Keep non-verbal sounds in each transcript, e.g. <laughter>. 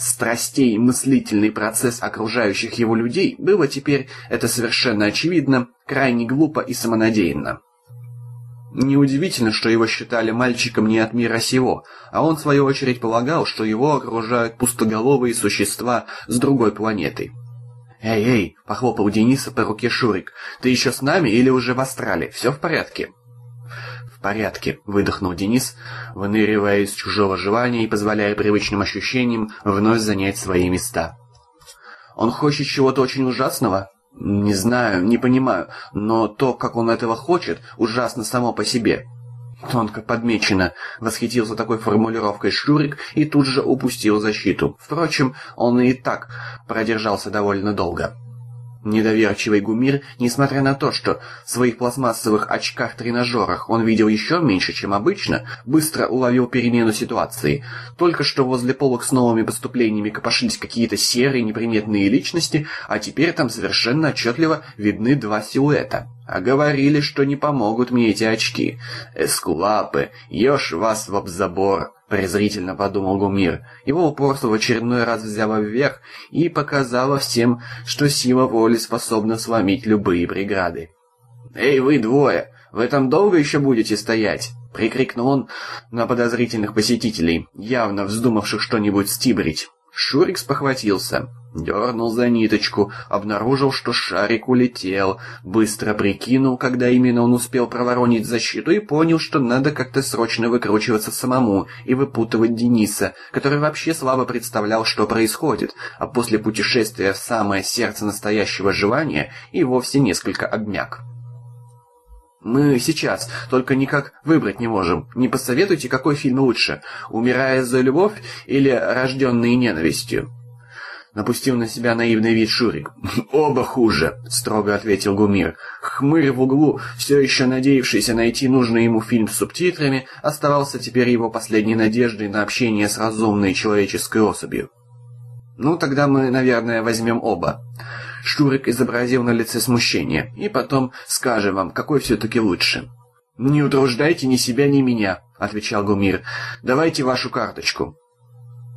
страстей мыслительный процесс окружающих его людей, было теперь, это совершенно очевидно, крайне глупо и самонадеянно. Неудивительно, что его считали мальчиком не от мира сего, а он в свою очередь полагал, что его окружают пустоголовые существа с другой планеты. «Эй, эй!» — похлопал Дениса по руке Шурик. «Ты еще с нами или уже в Астрале? Все в порядке?» «В порядке», — выдохнул Денис, выныривая из чужого желания и позволяя привычным ощущениям вновь занять свои места. «Он хочет чего-то очень ужасного?» «Не знаю, не понимаю, но то, как он этого хочет, ужасно само по себе». Тонко подмечено, восхитился такой формулировкой Шурик и тут же упустил защиту. Впрочем, он и так продержался довольно долго. Недоверчивый Гумир, несмотря на то, что в своих пластмассовых очках-тренажерах он видел еще меньше, чем обычно, быстро уловил перемену ситуации. Только что возле полок с новыми поступлениями копошились какие-то серые неприметные личности, а теперь там совершенно отчетливо видны два силуэта. А говорили, что не помогут мне эти очки. Эскулапы, ешь вас в обзабор презрительно подумал Гумир. Его упорство в очередной раз взяло вверх и показало всем, что сила воли способна сломить любые преграды. «Эй, вы двое! Вы там долго еще будете стоять?» — прикрикнул он на подозрительных посетителей, явно вздумавших что-нибудь стибрить. Шурик спохватился. Дернул за ниточку, обнаружил, что шарик улетел, быстро прикинул, когда именно он успел проворонить защиту, и понял, что надо как-то срочно выкручиваться самому и выпутывать Дениса, который вообще слабо представлял, что происходит, а после путешествия в самое сердце настоящего желания и вовсе несколько обмяк. «Мы сейчас, только никак выбрать не можем. Не посоветуйте, какой фильм лучше, «Умирая за любовь» или «Рожденные ненавистью»?» Напустил на себя наивный вид Шурик. <laughs> «Оба хуже», — строго ответил Гумир. Хмырь в углу, все еще надеявшийся найти нужный ему фильм с субтитрами, оставался теперь его последней надеждой на общение с разумной человеческой особью. «Ну, тогда мы, наверное, возьмем оба». Шурик изобразил на лице смущение. «И потом скажем вам, какой все-таки лучше». «Не утруждайте ни себя, ни меня», — отвечал Гумир. «Давайте вашу карточку».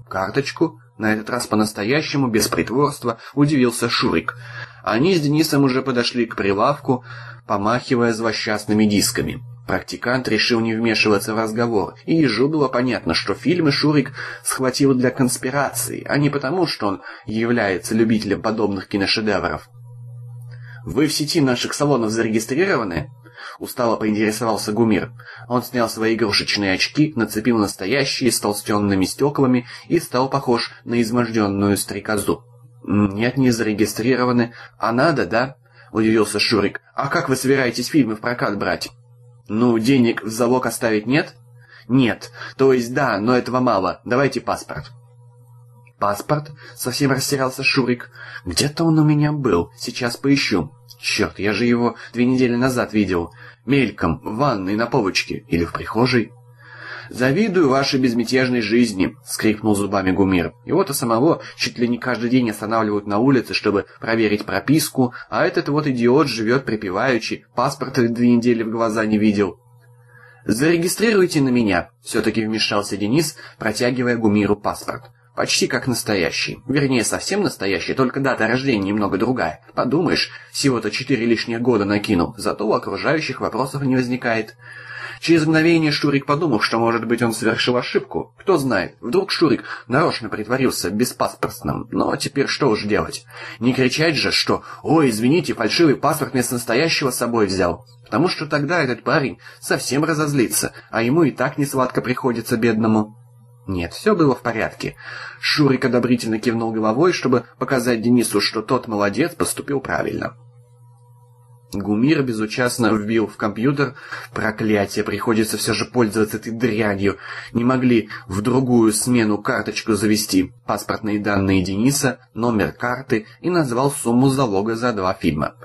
«Карточку?» На этот раз по-настоящему, без притворства, удивился Шурик. Они с Денисом уже подошли к прилавку, помахивая злосчастными дисками. Практикант решил не вмешиваться в разговор, и ежу было понятно, что фильмы Шурик схватил для конспирации, а не потому, что он является любителем подобных киношедевров. «Вы в сети наших салонов зарегистрированы?» Устало поинтересовался Гумир. Он снял свои игрушечные очки, нацепил настоящие с толстенными стеклами и стал похож на изможденную стрекозу. «Нет, не зарегистрированы. А надо, да?» — удивился Шурик. «А как вы собираетесь фильмы в прокат брать?» «Ну, денег в залог оставить нет?» «Нет. То есть да, но этого мало. Давайте паспорт». «Паспорт?» — совсем растерялся Шурик. «Где-то он у меня был. Сейчас поищу». Черт, я же его две недели назад видел. Мельком, в ванной, на полочке или в прихожей. «Завидую вашей безмятежной жизни», — скрипнул зубами Гумир. «Его-то самого чуть ли не каждый день останавливают на улице, чтобы проверить прописку, а этот вот идиот живет припеваючи, паспорта две недели в глаза не видел». «Зарегистрируйте на меня», — все-таки вмешался Денис, протягивая Гумиру паспорт. Почти как настоящий. Вернее, совсем настоящий, только дата рождения немного другая. Подумаешь, всего-то четыре лишних года накинул, зато у окружающих вопросов не возникает. Через мгновение Шурик подумал, что, может быть, он совершил ошибку. Кто знает, вдруг Шурик нарочно притворился беспаспортным. Но теперь что уж делать? Не кричать же, что «Ой, извините, фальшивый паспорт вместо настоящего с собой взял». Потому что тогда этот парень совсем разозлится, а ему и так не сладко приходится бедному. Нет, все было в порядке. Шурик одобрительно кивнул головой, чтобы показать Денису, что тот молодец, поступил правильно. Гумир безучастно вбил в компьютер. Проклятие, приходится все же пользоваться этой дрянью. Не могли в другую смену карточку завести. Паспортные данные Дениса, номер карты и назвал сумму залога за два фильма.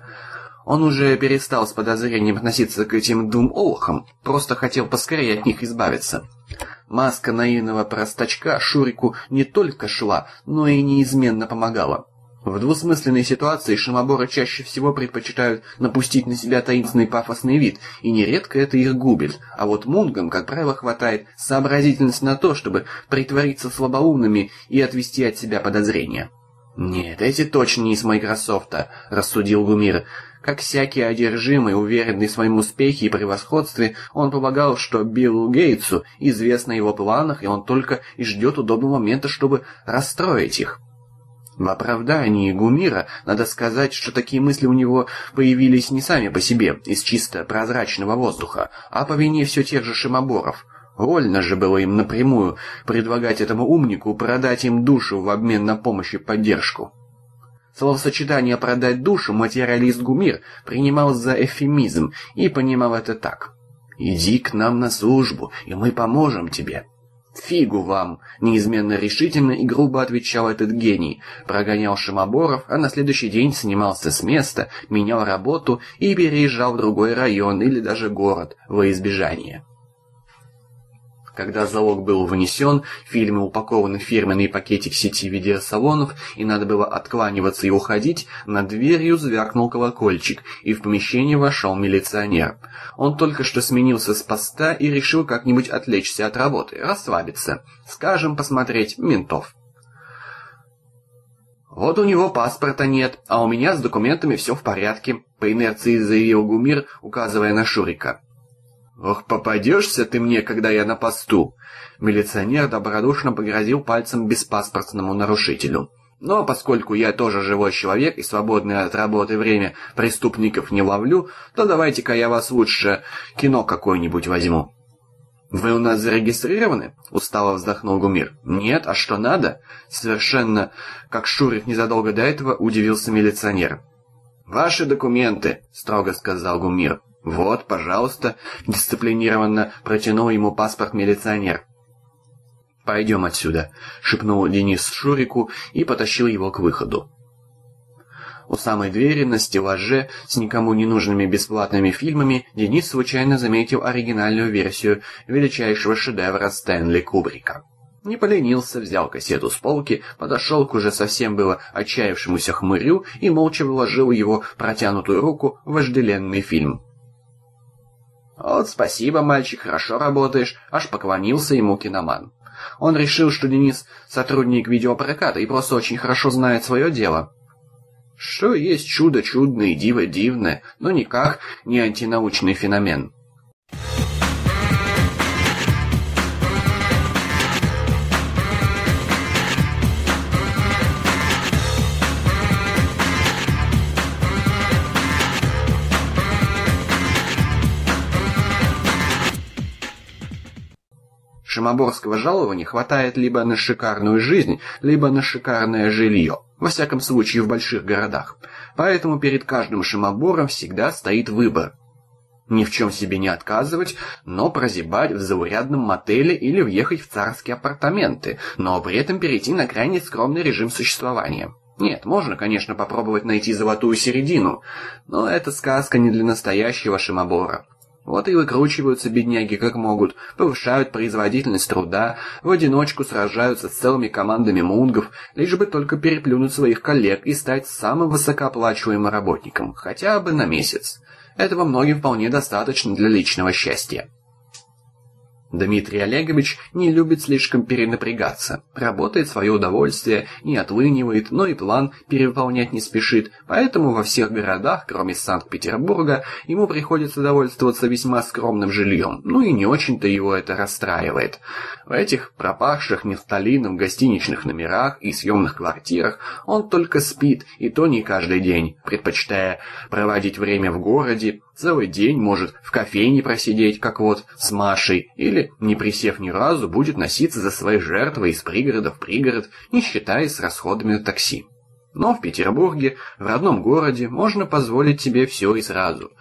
Он уже перестал с подозрением относиться к этим двум олухам, просто хотел поскорее от них избавиться. Маска наивного простачка Шурику не только шла, но и неизменно помогала. В двусмысленной ситуации шимоборы чаще всего предпочитают напустить на себя таинственный пафосный вид, и нередко это их губит. А вот мунгам, как правило, хватает сообразительности на то, чтобы притвориться слабоумными и отвести от себя подозрения. «Нет, эти точно не из Майкрософта», — рассудил Гумир. Как всякий одержимый, уверенный в своем успехе и превосходстве, он полагал, что Биллу Гейтсу известно о его планах, и он только и ждет удобного момента, чтобы расстроить их. В оправдании Гумира надо сказать, что такие мысли у него появились не сами по себе, из чисто прозрачного воздуха, а по вине все тех же шимоборов. Вольно же было им напрямую предлагать этому умнику продать им душу в обмен на помощь и поддержку. Словосочетание «продать душу» материалист Гумир принимал за эфемизм и понимал это так. «Иди к нам на службу, и мы поможем тебе». «Фигу вам!» — неизменно решительно и грубо отвечал этот гений. Прогонял шимоборов, а на следующий день снимался с места, менял работу и переезжал в другой район или даже город во избежание. Когда залог был внесен, фильмы упакованы в фирменный пакетик сети видеосалонов, и надо было откланиваться и уходить, над дверью звякнул колокольчик, и в помещение вошел милиционер. Он только что сменился с поста и решил как-нибудь отвлечься от работы, расслабиться, скажем, посмотреть ментов. «Вот у него паспорта нет, а у меня с документами все в порядке», — по инерции заявил Гумир, указывая на Шурика. «Ох, попадешься ты мне, когда я на посту!» Милиционер добродушно погрозил пальцем беспаспортному нарушителю. «Но поскольку я тоже живой человек и свободное от работы время преступников не ловлю, то давайте-ка я вас лучше кино какое-нибудь возьму». «Вы у нас зарегистрированы?» — устало вздохнул Гумир. «Нет, а что надо?» Совершенно, как Шурик незадолго до этого, удивился милиционер. «Ваши документы», — строго сказал Гумир. «Вот, пожалуйста», — дисциплинированно протянул ему паспорт милиционер. «Пойдем отсюда», — шепнул Денис Шурику и потащил его к выходу. У самой двери на стеллаже с никому не нужными бесплатными фильмами Денис случайно заметил оригинальную версию величайшего шедевра Стэнли Кубрика. Не поленился, взял кассету с полки, подошел к уже совсем было отчаявшемуся хмырю и молча вложил его протянутую руку в вожделенный фильм. «Вот спасибо, мальчик, хорошо работаешь», — аж поклонился ему киноман. Он решил, что Денис — сотрудник видеопроката и просто очень хорошо знает свое дело. Что есть чудо чудное и диво дивное, но никак не антинаучный феномен. Шимоборского жалования хватает либо на шикарную жизнь, либо на шикарное жилье. Во всяком случае, в больших городах. Поэтому перед каждым шимобором всегда стоит выбор. Ни в чем себе не отказывать, но прозябать в заурядном мотеле или въехать в царские апартаменты, но при этом перейти на крайне скромный режим существования. Нет, можно, конечно, попробовать найти золотую середину, но это сказка не для настоящего шимобора. Вот и выкручиваются бедняги как могут, повышают производительность труда, в одиночку сражаются с целыми командами мунгов, лишь бы только переплюнуть своих коллег и стать самым высокооплачиваемым работником, хотя бы на месяц. Этого многим вполне достаточно для личного счастья. Дмитрий Олегович не любит слишком перенапрягаться, работает в свое удовольствие, не отлынивает, но и план перевыполнять не спешит, поэтому во всех городах, кроме Санкт-Петербурга, ему приходится довольствоваться весьма скромным жильем, ну и не очень-то его это расстраивает. В этих пропавших нефталином гостиничных номерах и съемных квартирах он только спит, и то не каждый день, предпочитая проводить время в городе, Целый день может в кофейне просидеть, как вот с Машей, или, не присев ни разу, будет носиться за своей жертвой из пригорода в пригород, не считаясь расходами на такси. Но в Петербурге, в родном городе, можно позволить себе все и сразу.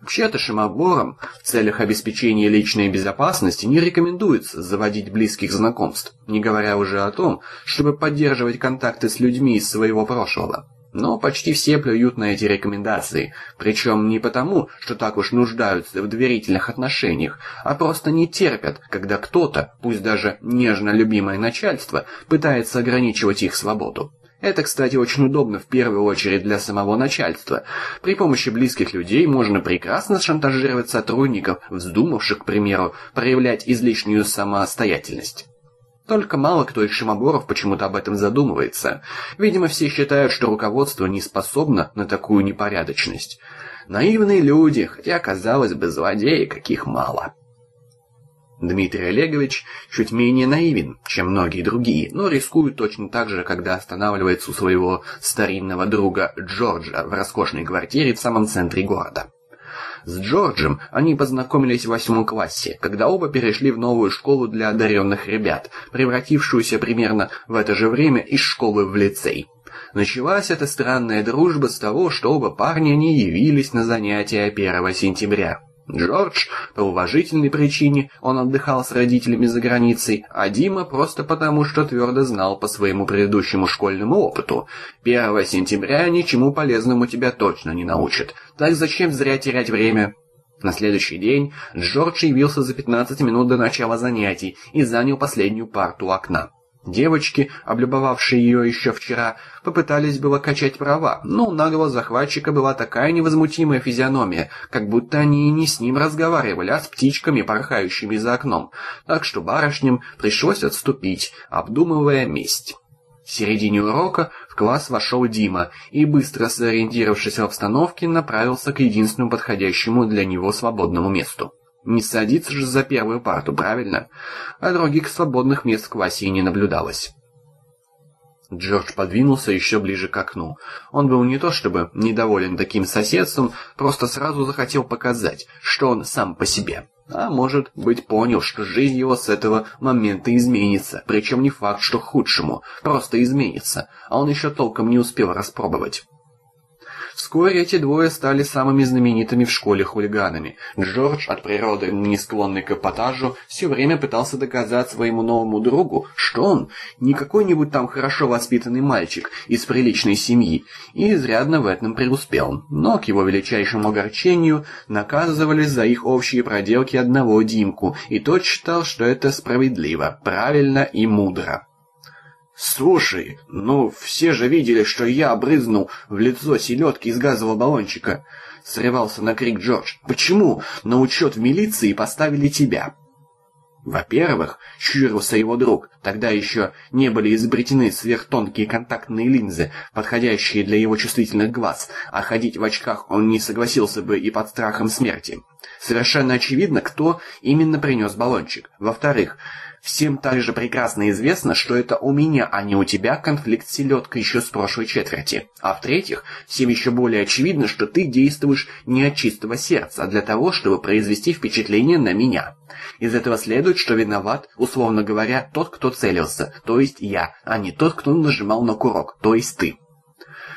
Вообще-то шимоборам в целях обеспечения личной безопасности не рекомендуется заводить близких знакомств, не говоря уже о том, чтобы поддерживать контакты с людьми из своего прошлого. Но почти все плюют на эти рекомендации, причем не потому, что так уж нуждаются в доверительных отношениях, а просто не терпят, когда кто-то, пусть даже нежно любимое начальство, пытается ограничивать их свободу. Это, кстати, очень удобно в первую очередь для самого начальства. При помощи близких людей можно прекрасно шантажировать сотрудников, вздумавших, к примеру, проявлять излишнюю самостоятельность. Только мало кто из шимоборов почему-то об этом задумывается. Видимо, все считают, что руководство не способно на такую непорядочность. Наивные люди, хотя, казалось бы, злодеи каких мало. Дмитрий Олегович чуть менее наивен, чем многие другие, но рискует точно так же, когда останавливается у своего старинного друга Джорджа в роскошной квартире в самом центре города. С Джорджем они познакомились в восьмом классе, когда оба перешли в новую школу для одаренных ребят, превратившуюся примерно в это же время из школы в лицей. Началась эта странная дружба с того, что оба парня не явились на занятия 1 сентября. Джордж по уважительной причине, он отдыхал с родителями за границей, а Дима просто потому, что твердо знал по своему предыдущему школьному опыту. 1 сентября ничему полезному тебя точно не научат. Так зачем зря терять время? На следующий день Джордж явился за 15 минут до начала занятий и занял последнюю парту окна. Девочки, облюбовавшие ее еще вчера, попытались было качать права, но у наглого захватчика была такая невозмутимая физиономия, как будто они и не с ним разговаривали, а с птичками, порхающими за окном, так что барышням пришлось отступить, обдумывая месть. В середине урока в класс вошел Дима и, быстро сориентировавшись в обстановке, направился к единственному подходящему для него свободному месту. Не садиться же за первую парту, правильно? А других свободных мест в классе не наблюдалось. Джордж подвинулся еще ближе к окну. Он был не то чтобы недоволен таким соседством, просто сразу захотел показать, что он сам по себе. А может быть понял, что жизнь его с этого момента изменится, причем не факт, что худшему, просто изменится, а он еще толком не успел распробовать. Вскоре эти двое стали самыми знаменитыми в школе хулиганами. Джордж, от природы не склонный к эпатажу, все время пытался доказать своему новому другу, что он не какой-нибудь там хорошо воспитанный мальчик из приличной семьи, и изрядно в этом преуспел. Но, к его величайшему огорчению, наказывали за их общие проделки одного Димку, и тот считал, что это справедливо, правильно и мудро. «Слушай, ну все же видели, что я обрызнул в лицо селедки из газового баллончика!» Срывался на крик Джордж. «Почему на учет в милиции поставили тебя?» Во-первых, щурился его друг, тогда еще не были изобретены сверхтонкие контактные линзы, подходящие для его чувствительных глаз, а ходить в очках он не согласился бы и под страхом смерти. Совершенно очевидно, кто именно принес баллончик. Во-вторых, Всем также прекрасно известно, что это у меня, а не у тебя конфликт с селедкой еще с прошлой четверти. А в-третьих, всем еще более очевидно, что ты действуешь не от чистого сердца, а для того, чтобы произвести впечатление на меня. Из этого следует, что виноват, условно говоря, тот, кто целился, то есть я, а не тот, кто нажимал на курок, то есть ты.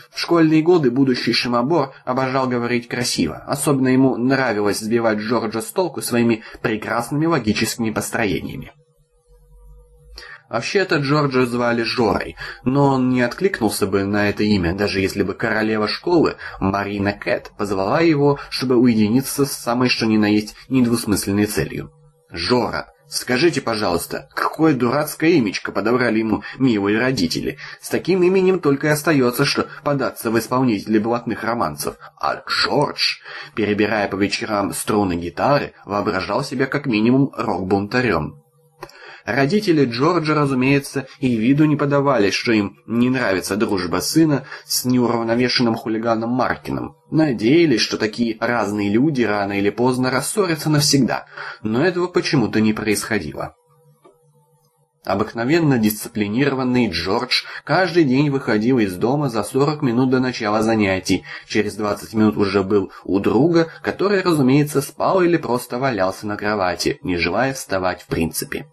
В школьные годы будущий Шимобор обожал говорить красиво. Особенно ему нравилось сбивать Джорджа с толку своими прекрасными логическими построениями. Вообще-то Джорджа звали Жорой, но он не откликнулся бы на это имя, даже если бы королева школы, Марина Кэт, позвала его, чтобы уединиться с самой что ни на есть недвусмысленной целью. «Жора, скажите, пожалуйста, какое дурацкое имечко подобрали ему милые родители? С таким именем только и остается, что податься в исполнители блатных романцев. А Джордж, перебирая по вечерам струны гитары, воображал себя как минимум рок-бунтарем». Родители Джорджа, разумеется, и виду не подавали, что им не нравится дружба сына с неуравновешенным хулиганом Маркином. Надеялись, что такие разные люди рано или поздно рассорятся навсегда, но этого почему-то не происходило. Обыкновенно дисциплинированный Джордж каждый день выходил из дома за 40 минут до начала занятий. Через 20 минут уже был у друга, который, разумеется, спал или просто валялся на кровати, не желая вставать в принципе.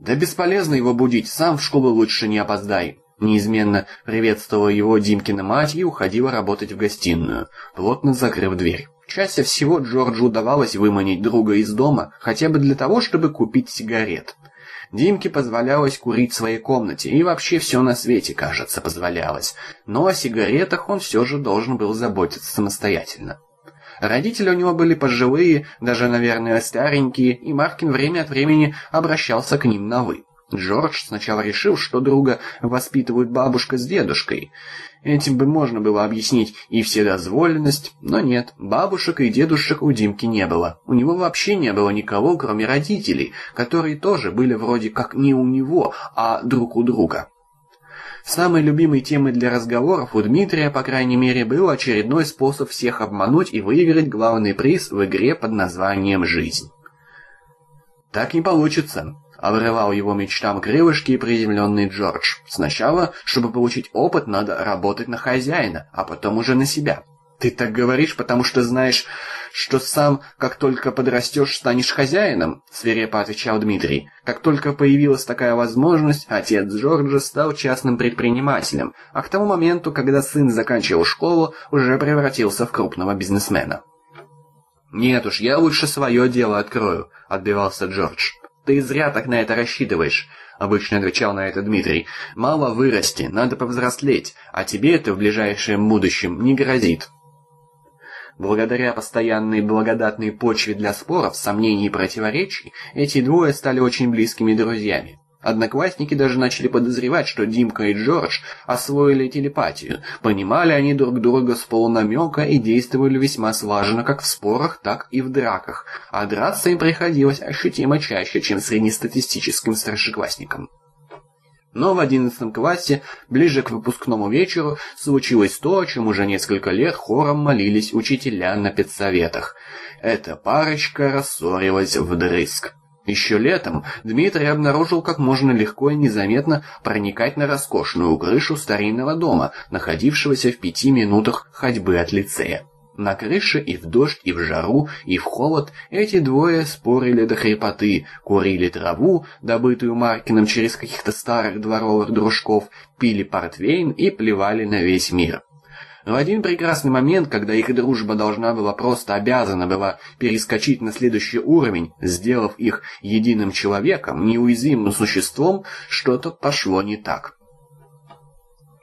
«Да бесполезно его будить, сам в школу лучше не опоздай». Неизменно приветствовала его Димкина мать и уходила работать в гостиную, плотно закрыв дверь. Чаще всего Джорджу удавалось выманить друга из дома, хотя бы для того, чтобы купить сигарет. Димке позволялось курить в своей комнате, и вообще все на свете, кажется, позволялось. Но о сигаретах он все же должен был заботиться самостоятельно. Родители у него были пожилые, даже, наверное, старенькие, и Маркин время от времени обращался к ним на «вы». Джордж сначала решил, что друга воспитывают бабушка с дедушкой. Этим бы можно было объяснить и вседозволенность, но нет, бабушек и дедушек у Димки не было. У него вообще не было никого, кроме родителей, которые тоже были вроде как не у него, а друг у друга. Самой любимой темой для разговоров у Дмитрия, по крайней мере, был очередной способ всех обмануть и выиграть главный приз в игре под названием «Жизнь». «Так не получится», — обрывал его мечтам крылышки и приземленный Джордж. «Сначала, чтобы получить опыт, надо работать на хозяина, а потом уже на себя». «Ты так говоришь, потому что знаешь, что сам, как только подрастешь, станешь хозяином?» — свирепо отвечал Дмитрий. Как только появилась такая возможность, отец Джорджа стал частным предпринимателем, а к тому моменту, когда сын заканчивал школу, уже превратился в крупного бизнесмена. «Нет уж, я лучше свое дело открою», — отбивался Джордж. «Ты зря так на это рассчитываешь», — обычно отвечал на это Дмитрий. «Мало вырасти, надо повзрослеть, а тебе это в ближайшем будущем не грозит». Благодаря постоянной благодатной почве для споров, сомнений и противоречий, эти двое стали очень близкими друзьями. Одноклассники даже начали подозревать, что Димка и Джордж освоили телепатию. Понимали они друг друга с полунамека и действовали весьма слаженно как в спорах, так и в драках. А драться им приходилось ощутимо чаще, чем среднестатистическим старшеклассникам. Но в одиннадцатом классе, ближе к выпускному вечеру, случилось то, о чем уже несколько лет хором молились учителя на педсоветах. Эта парочка рассорилась вдрызг. Еще летом Дмитрий обнаружил, как можно легко и незаметно проникать на роскошную крышу старинного дома, находившегося в пяти минутах ходьбы от лицея. На крыше и в дождь, и в жару, и в холод эти двое спорили до хрипоты, курили траву, добытую Маркиным через каких-то старых дворовых дружков, пили портвейн и плевали на весь мир. В один прекрасный момент, когда их дружба должна была просто обязана была перескочить на следующий уровень, сделав их единым человеком, неуязвимым существом, что-то пошло не так.